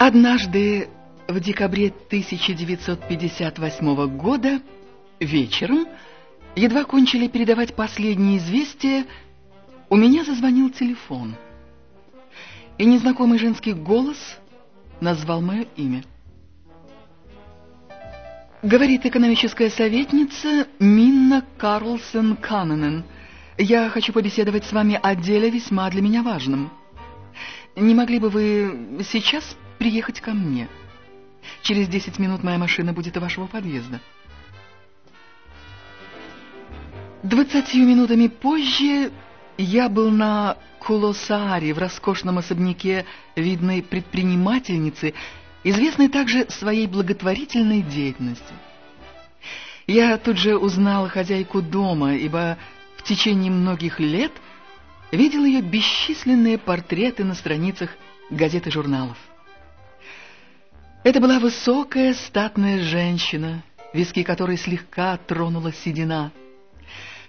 Однажды в декабре 1958 года вечером, едва кончили передавать последние известия, у меня зазвонил телефон. И незнакомый женский голос назвал мое имя. Говорит экономическая советница Минна Карлсон Канненен. Я хочу побеседовать с вами о деле весьма для меня важном. Не могли бы вы сейчас приехать ко мне? Через десять минут моя машина будет у вашего подъезда. Двадцатью минутами позже я был на Кулосааре, в роскошном особняке видной предпринимательницы, известной также своей благотворительной деятельностью. Я тут же узнал хозяйку дома, ибо в течение многих лет видел ее бесчисленные портреты на страницах газет и журналов. Это была высокая, статная женщина, виски которой слегка тронула седина.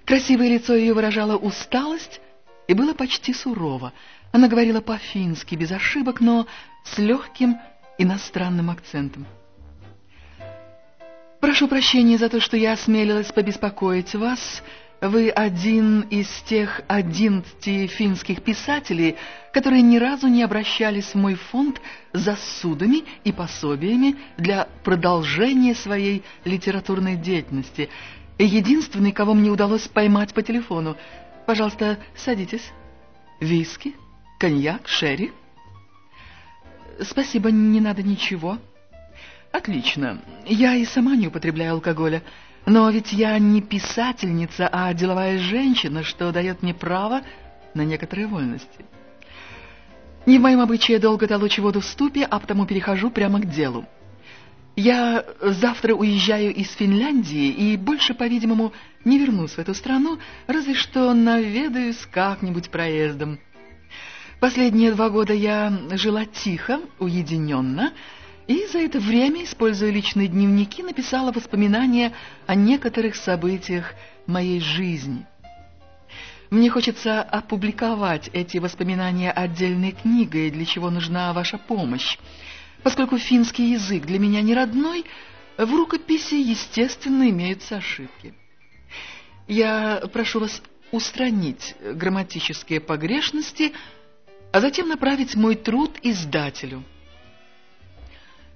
Красивое лицо ее выражало усталость и было почти сурово. Она говорила по-фински, без ошибок, но с легким иностранным акцентом. «Прошу прощения за то, что я осмелилась побеспокоить вас», вы один из тех одиннадцати финских писателей, которые ни разу не обращались в мой фонд за судами и пособиями для продолжения своей литературной деятельности. Единственный, кого мне удалось поймать по телефону. Пожалуйста, садитесь. Виски, коньяк, шерри. Спасибо, не надо ничего. Отлично. Я и сама не употребляю алкоголя. Но ведь я не писательница, а деловая женщина, что дает мне право на некоторые вольности. Не в моем обычае долго толочь воду в ступе, а потому перехожу прямо к делу. Я завтра уезжаю из Финляндии и больше, по-видимому, не вернусь в эту страну, разве что наведаюсь как-нибудь проездом. Последние два года я жила тихо, уединенно, и за это время, используя личные дневники, написала воспоминания о некоторых событиях моей жизни. Мне хочется опубликовать эти воспоминания отдельной книгой, для чего нужна ваша помощь. Поскольку финский язык для меня не родной, в рукописи, естественно, имеются ошибки. Я прошу вас устранить грамматические погрешности, а затем направить мой труд издателю –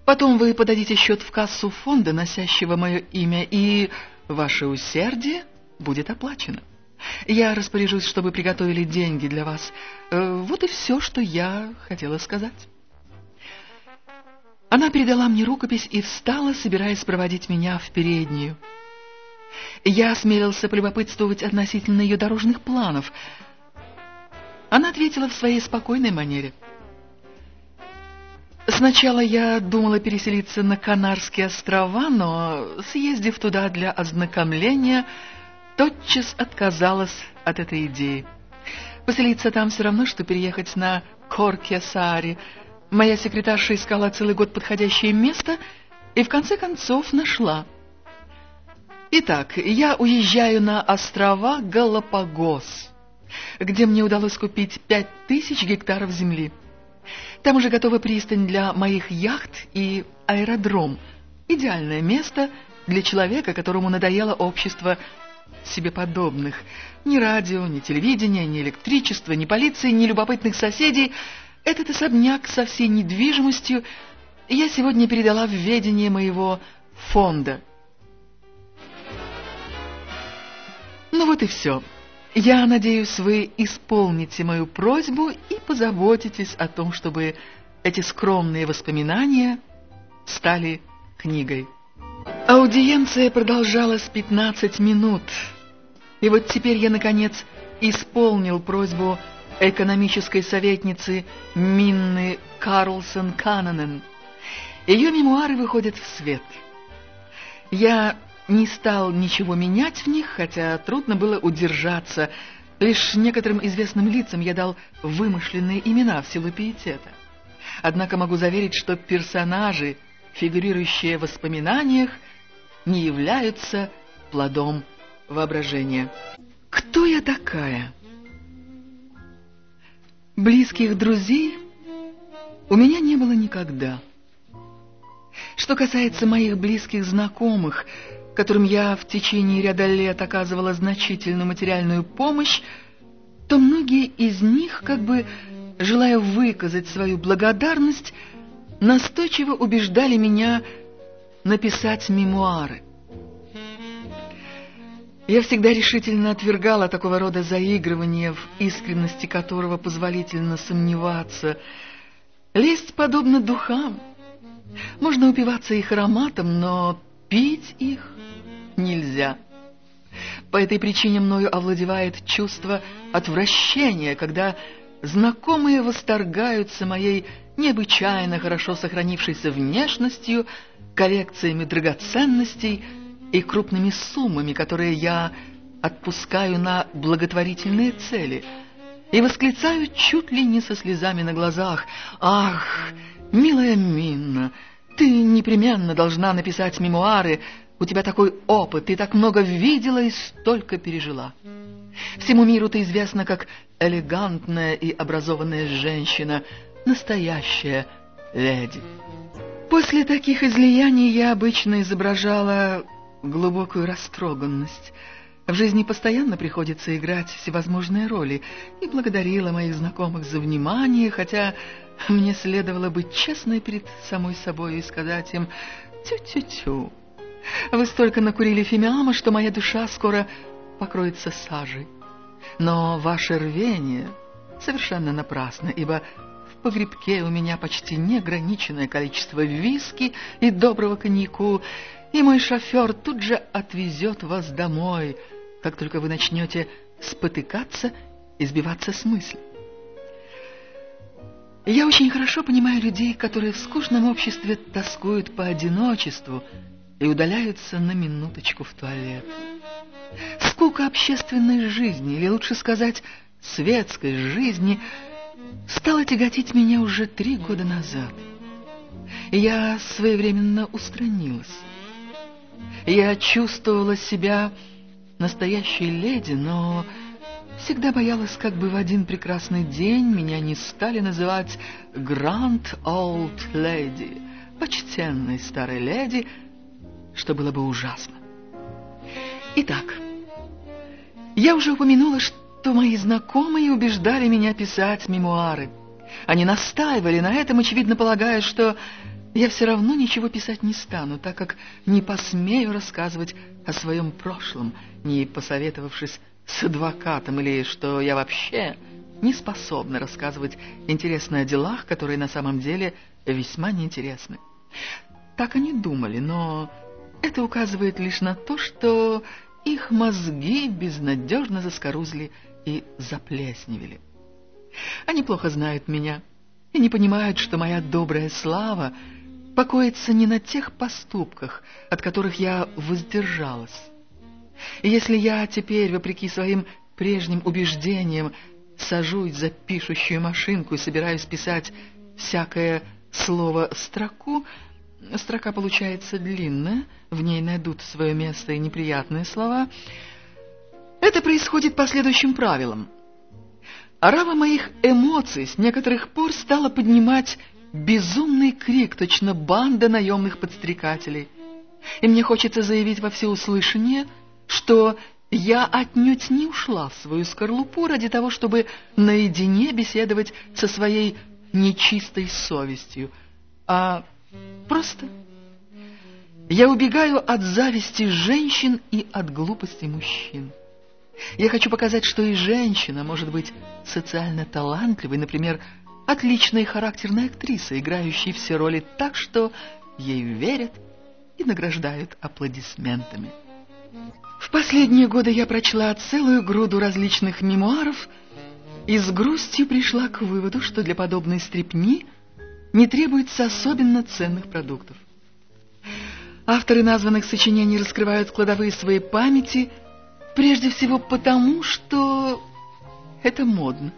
Потом вы подадите счет в кассу фонда, носящего мое имя, и ваше усердие будет оплачено. Я распоряжусь, чтобы приготовили деньги для вас. Э, вот и все, что я хотела сказать. Она передала мне рукопись и встала, собираясь проводить меня в переднюю. Я осмелился полюбопытствовать относительно ее дорожных планов. Она ответила в своей спокойной манере — Сначала я думала переселиться на Канарские острова, но, съездив туда для ознакомления, тотчас отказалась от этой идеи. Поселиться там все равно, что переехать на Корке-Сааре. Моя секретарша искала целый год подходящее место и в конце концов нашла. Итак, я уезжаю на острова Галапагос, где мне удалось купить пять тысяч гектаров земли. Там уже готова пристань для моих яхт и аэродром. Идеальное место для человека, которому надоело общество себе подобных. Ни радио, ни телевидение, ни электричество, ни полиции, ни любопытных соседей. Этот особняк со всей недвижимостью я сегодня передала в ведение моего фонда. Ну вот и все. Я надеюсь, вы исполните мою просьбу и позаботитесь о том, чтобы эти скромные воспоминания стали книгой. Аудиенция продолжалась 15 минут. И вот теперь я, наконец, исполнил просьбу экономической советницы Минны Карлсон Канненен. Ее мемуары выходят в свет. Я не стал ничего менять в них, хотя трудно было удержаться. Лишь некоторым известным лицам я дал вымышленные имена в силу пиетета. Однако могу заверить, что персонажи, фигурирующие в воспоминаниях, не являются плодом воображения. Кто я такая? Близких друзей у меня не было никогда. Что касается моих близких знакомых, которым я в течение ряда лет оказывала значительную материальную помощь, то многие из них, как бы желая выказать свою благодарность, настойчиво убеждали меня написать мемуары. Я всегда решительно отвергала такого рода заигрывания, в искренности которого позволительно сомневаться. Лесть подобно духам. Можно упиваться их ароматом, но пить их нельзя. По этой причине мною овладевает чувство отвращения, когда знакомые восторгаются моей необычайно хорошо сохранившейся внешностью, коллекциями драгоценностей и крупными суммами, которые я отпускаю на благотворительные цели, и восклицаю чуть ли не со слезами на глазах. «Ах, милая Минна, ты непременно должна написать мемуары, у тебя такой опыт, ты так много видела и столько пережила. Всему миру ты известна как элегантная и образованная женщина, настоящая леди». После таких излияний я обычно изображала глубокую растроганность. В жизни постоянно приходится играть всевозможные роли, и благодарила моих знакомых за внимание, хотя мне следовало быть честной перед самой собой и сказать им «тю-тю-тю». Вы столько накурили фимиама, что моя душа скоро покроется сажей. Но ваше рвение совершенно напрасно, ибо в погребке у меня почти неограниченное количество виски и доброго коньяку, и мой шофер тут же отвезет вас домой, как только вы начнете спотыкаться и сбиваться с мысли. Я очень хорошо понимаю людей, которые в скучном обществе тоскуют по одиночеству и удаляются на минуточку в туалет. Скука общественной жизни, или лучше сказать, светской жизни, стала тяготить меня уже три года назад. Я своевременно устранилась. Я чувствовала себя настоящей леди, но всегда боялась, как бы в один прекрасный день меня не стали называть «Grand Old Lady», почтенной старой леди, что было бы ужасно. Итак, я уже упомянула, что мои знакомые убеждали меня писать мемуары. Они настаивали на этом, очевидно полагая, что я все равно ничего писать не стану, так как не посмею рассказывать о своем прошлом, не посоветовавшись с адвокатом, или что я вообще не способна рассказывать интересно о делах, которые на самом деле весьма неинтересны. Так они думали, но это указывает лишь на то, что их мозги безнадежно заскорузли и заплесневели. Они плохо знают меня и не понимают, что моя добрая слава — покоится не на тех поступках, от которых я воздержалась. И если я теперь, вопреки своим прежним убеждениям, сажусь за пишущую машинку и собираюсь писать всякое слово строку, строка получается длинная, в ней найдут свое место и неприятные слова, это происходит по следующим правилам. Арава моих эмоций с некоторых пор стала поднимать безумный крик, точно банда наемных подстрекателей. И мне хочется заявить во всеуслышание, что я отнюдь не ушла в свою скорлупу ради того, чтобы наедине беседовать со своей нечистой совестью, а просто я убегаю от зависти женщин и от глупости мужчин. Я хочу показать, что и женщина может быть социально талантливой, например, отличная характерная актриса, играющая все роли так, что ей верят и награждают аплодисментами. В последние годы я прочла целую груду различных мемуаров и с грустью пришла к выводу, что для подобной стрипни не требуется особенно ценных продуктов. Авторы названных сочинений раскрывают кладовые своей памяти прежде всего потому, что это модно.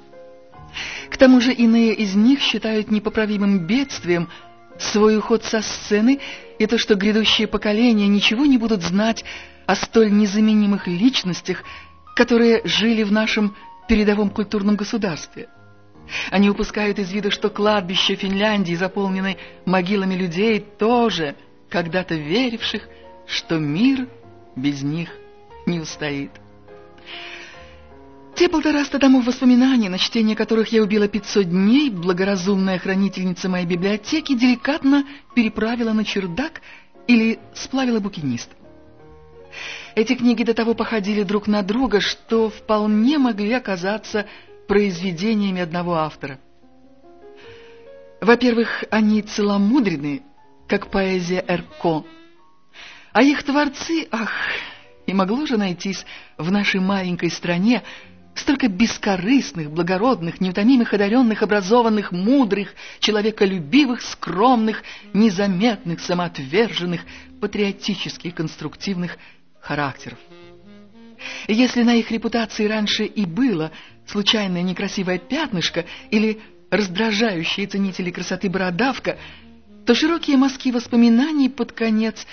К тому же иные из них считают непоправимым бедствием свой уход со сцены и то, что грядущие поколения ничего не будут знать о столь незаменимых личностях, которые жили в нашем передовом культурном государстве. Они упускают из виду, что кладбище Финляндии, заполненное могилами людей, тоже когда-то веривших, что мир без них не устоит. Те полтораста томов воспоминаний, на чтение которых я убила 500 дней, благоразумная хранительница моей библиотеки деликатно переправила на чердак или сплавила букинист. Эти книги до того походили друг на друга, что вполне могли оказаться произведениями одного автора. Во-первых, они целомудрены, как поэзия Эрко, а их творцы, ах, и могло же найтись в нашей маленькой стране столько бескорыстных, благородных, неутомимых, одаренных, образованных, мудрых, человеколюбивых, скромных, незаметных, самоотверженных, патриотических, конструктивных характеров. Если на их репутации раньше и было случайное некрасивое пятнышко или раздражающие ценители красоты бородавка, то широкие мазки воспоминаний под конец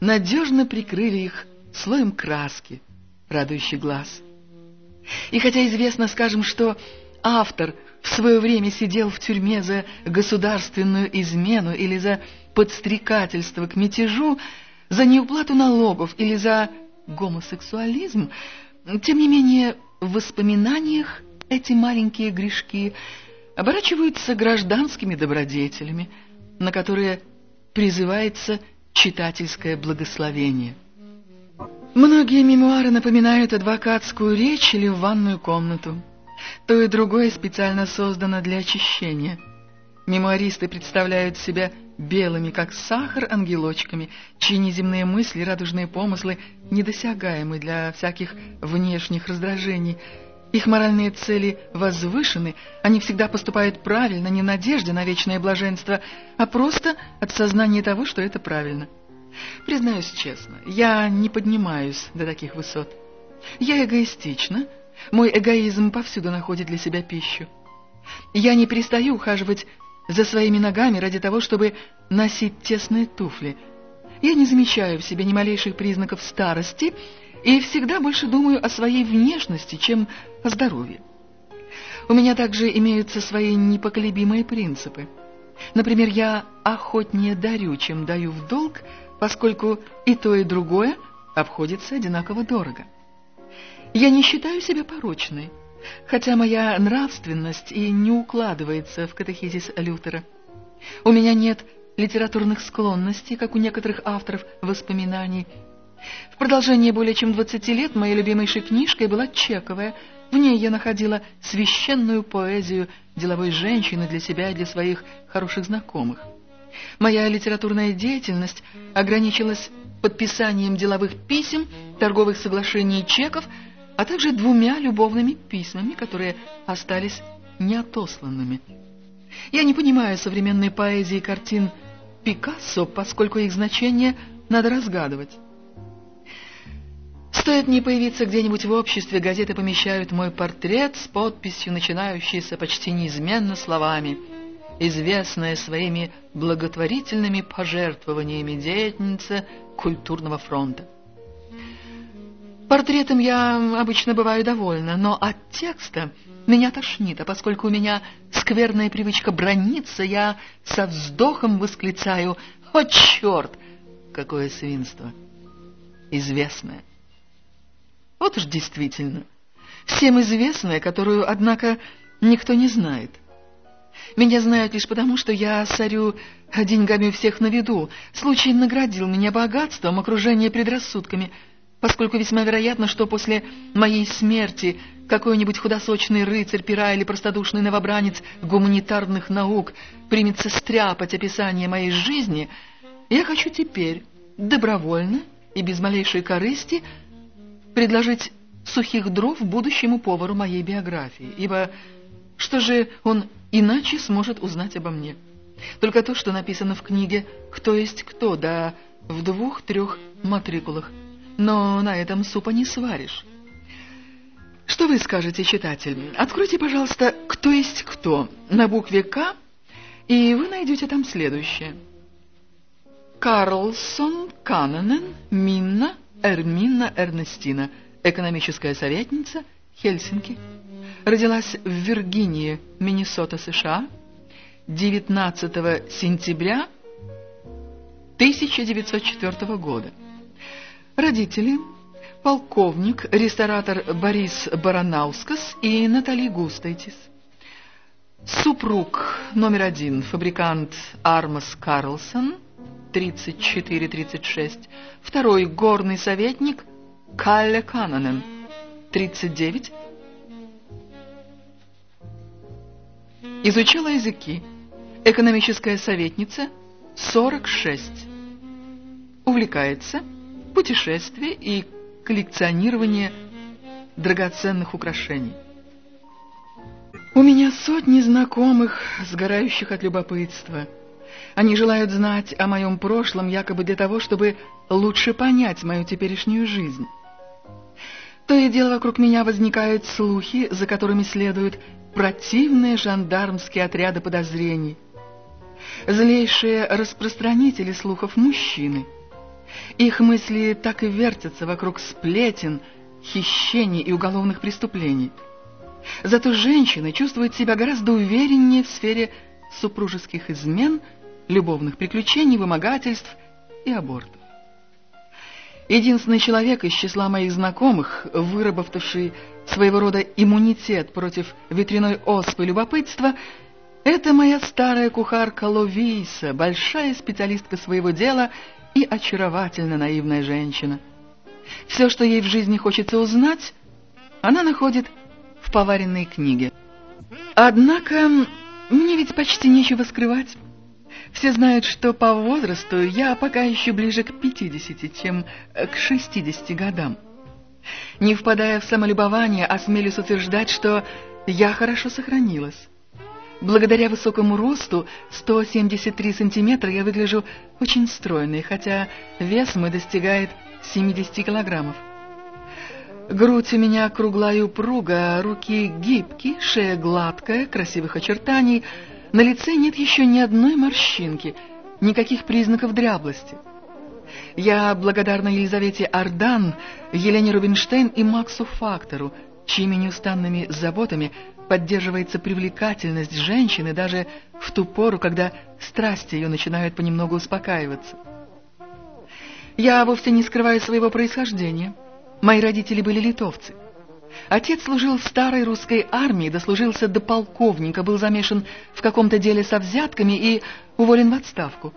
надежно прикрыли их слоем краски, радующий глаз. И хотя известно, скажем, что автор в свое время сидел в тюрьме за государственную измену или за подстрекательство к мятежу, за неуплату налогов или за гомосексуализм, тем не менее в воспоминаниях эти маленькие грешки оборачиваются гражданскими добродетелями, на которые призывается читательское благословение. Многие мемуары напоминают адвокатскую речь или ванную комнату. То и другое специально создано для очищения. Мемуаристы представляют себя белыми, как сахар, ангелочками, чьи неземные мысли, радужные помыслы недосягаемы для всяких внешних раздражений. Их моральные цели возвышены, они всегда поступают правильно, не надежде на вечное блаженство, а просто от сознания того, что это правильно. Признаюсь честно, я не поднимаюсь до таких высот. Я эгоистична, мой эгоизм повсюду находит для себя пищу. Я не перестаю ухаживать за своими ногами ради того, чтобы носить тесные туфли. Я не замечаю в себе ни малейших признаков старости и всегда больше думаю о своей внешности, чем о здоровье. У меня также имеются свои непоколебимые принципы. Например, я охотнее дарю, чем даю в долг, поскольку и то, и другое обходится одинаково дорого. Я не считаю себя порочной, хотя моя нравственность и не укладывается в катехизис Лютера. У меня нет литературных склонностей, как у некоторых авторов воспоминаний. В продолжение более чем 20 лет моей любимейшей книжкой была Чековая. В ней я находила священную поэзию деловой женщины для себя и для своих хороших знакомых. Моя литературная деятельность ограничилась подписанием деловых писем, торговых соглашений и чеков, а также двумя любовными письмами, которые остались неотосланными. Я не понимаю современной поэзии картин Пикассо, поскольку их значение надо разгадывать. Стоит мне появиться где-нибудь в обществе, газеты помещают мой портрет с подписью, начинающейся почти неизменно словами – известная своими благотворительными пожертвованиями деятельница культурного фронта. Портретом я обычно бываю довольна, но от текста меня тошнит, а поскольку у меня скверная привычка брониться, я со вздохом восклицаю «О, черт! Какое свинство!» Известное. Вот уж действительно, всем известное, которую, однако, никто не знает. Меня знают лишь потому, что я сорю деньгами у всех на виду. Случай наградил меня богатством, окружение предрассудками, поскольку весьма вероятно, что после моей смерти какой-нибудь худосочный рыцарь пера или простодушный новобранец гуманитарных наук примется стряпать описание моей жизни, я хочу теперь добровольно и без малейшей корысти предложить сухих дров будущему повару моей биографии, ибо что же он иначе сможет узнать обо мне. Только то, что написано в книге «Кто есть кто», да в двух-трех матрикулах. Но на этом супа не сваришь. Что вы скажете, читатель? Откройте, пожалуйста, «Кто есть кто» на букве «К», и вы найдете там следующее. Карлсон, Кананен, Минна, Эрминна Эрнестина, экономическая советница, Хельсинки. Родилась в Виргинии, Миннесота, США, 19 сентября 1904 года. Родители – полковник, ресторатор Борис Баранаускас и Натали Густайтис. Супруг номер один, фабрикант Армас Карлсон, 34-36. Второй – горный советник Калле Кананен, 39. Изучала языки. Экономическая советница, 46. Увлекается путешествие и коллекционирование драгоценных украшений. У меня сотни знакомых, сгорающих от любопытства. Они желают знать о моем прошлом якобы для того, чтобы лучше понять мою теперешнюю жизнь. То и дело вокруг меня возникают слухи, за которыми следуют противные жандармские отряды подозрений. Злейшие распространители слухов мужчины. Их мысли так и вертятся вокруг сплетен, хищений и уголовных преступлений – Зато женщины чувствуют себя гораздо увереннее в сфере супружеских измен, любовных приключений, вымогательств и абортов. Единственный человек из числа моих знакомых, выработавший своего рода иммунитет против ветряной оспы любопытства, это моя старая кухарка Ловиса, большая специалистка своего дела и очаровательно наивная женщина. Все, что ей в жизни хочется узнать, она находит в поваренной книге. Однако мне ведь почти нечего скрывать. Все знают, что по возрасту я пока еще ближе к 50, чем к 60 годам. Не впадая в самолюбование, осмелюсь утверждать, что я хорошо сохранилась. Благодаря высокому росту 173 сантиметра я выгляжу очень стройной, хотя вес мой достигает 70 килограммов. Грудь у меня круглая и упругая, руки гибкие, шея гладкая, красивых очертаний. На лице нет еще ни одной морщинки, никаких признаков дряблости. Я благодарна Елизавете Ардан, Елене Рубинштейн и Максу Фактору, чьими неустанными заботами поддерживается привлекательность женщины даже в ту пору, когда страсти ее начинают понемногу успокаиваться. Я вовсе не скрываю своего происхождения – Мои родители были литовцы. Отец служил в старой русской армии, дослужился до полковника, был замешан в каком-то деле со взятками и уволен в отставку.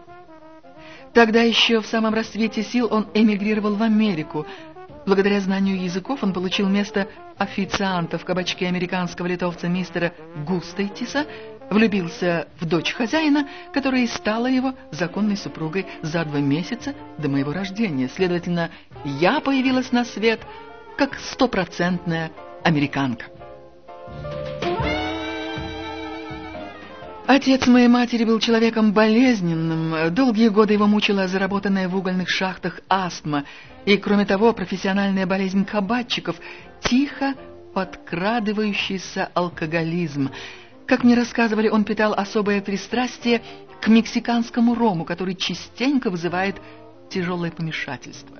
Тогда еще в самом расцвете сил он эмигрировал в Америку. Благодаря знанию языков он получил место официанта в кабачке американского литовца мистера Густайтиса, влюбился в дочь хозяина, которая и стала его законной супругой за два месяца до моего рождения. Следовательно, я появилась на свет как стопроцентная американка. Отец моей матери был человеком болезненным. Долгие годы его мучила заработанная в угольных шахтах астма. И, кроме того, профессиональная болезнь кабачиков, тихо подкрадывающийся алкоголизм – как мне рассказывали, он питал особое пристрастие к мексиканскому рому, который частенько вызывает тяжелое помешательство.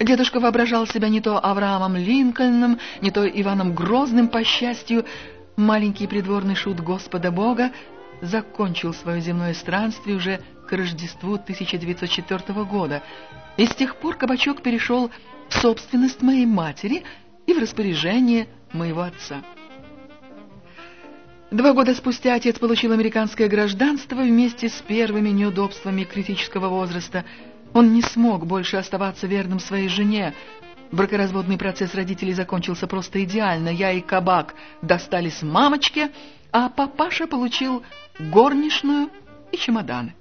Дедушка воображал себя не то Авраамом Линкольном, не то Иваном Грозным, по счастью. Маленький придворный шут Господа Бога закончил свое земное странствие уже к Рождеству 1904 года, и с тех пор кабачок перешел в собственность моей матери и в распоряжение моего отца. Два года спустя отец получил американское гражданство вместе с первыми неудобствами критического возраста. Он не смог больше оставаться верным своей жене. Бракоразводный процесс родителей закончился просто идеально. Я и кабак достались мамочке, а папаша получил горничную и чемоданы.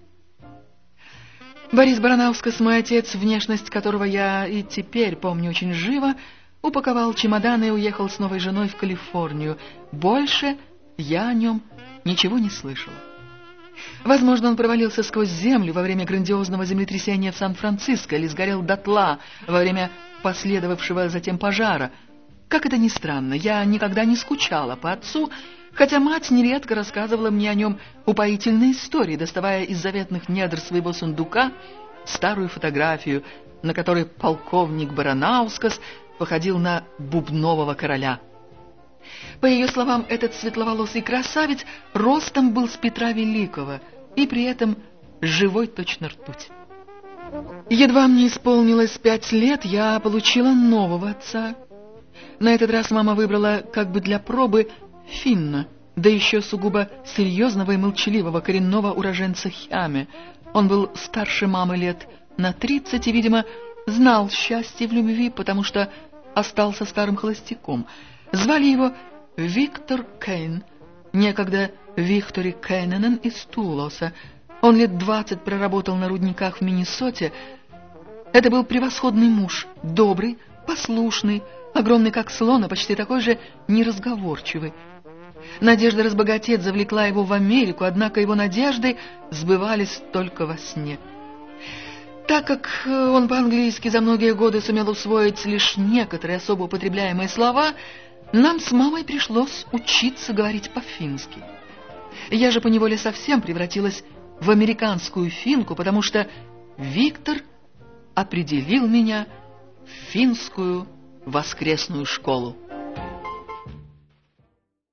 Борис Баранаускас, мой отец, внешность которого я и теперь помню очень живо, упаковал чемоданы и уехал с новой женой в Калифорнию. Больше я о нем ничего не слышала. Возможно, он провалился сквозь землю во время грандиозного землетрясения в Сан-Франциско или сгорел дотла во время последовавшего затем пожара. Как это ни странно, я никогда не скучала по отцу, хотя мать нередко рассказывала мне о нем упоительные истории, доставая из заветных недр своего сундука старую фотографию, на которой полковник Баранаускас походил на бубнового короля – По ее словам, этот светловолосый красавец ростом был с Петра Великого и при этом живой точно ртуть. Едва мне исполнилось пять лет, я получила нового отца. На этот раз мама выбрала как бы для пробы Финна, да еще сугубо серьезного и молчаливого коренного уроженца Хяме. Он был старше мамы лет на тридцать и, видимо, знал счастье в любви, потому что остался старым холостяком. Звали его Виктор Кейн, некогда Виктори Кейненен из Тулоса. Он лет двадцать проработал на рудниках в Миннесоте. Это был превосходный муж, добрый, послушный, огромный как слон, а почти такой же неразговорчивый. Надежда разбогатеть завлекла его в Америку, однако его надежды сбывались только во сне. Так как э, он по-английски за многие годы сумел усвоить лишь некоторые особо употребляемые слова, нам с мамой пришлось учиться говорить по-фински. Я же поневоле совсем превратилась в американскую финку, потому что Виктор определил меня в финскую воскресную школу.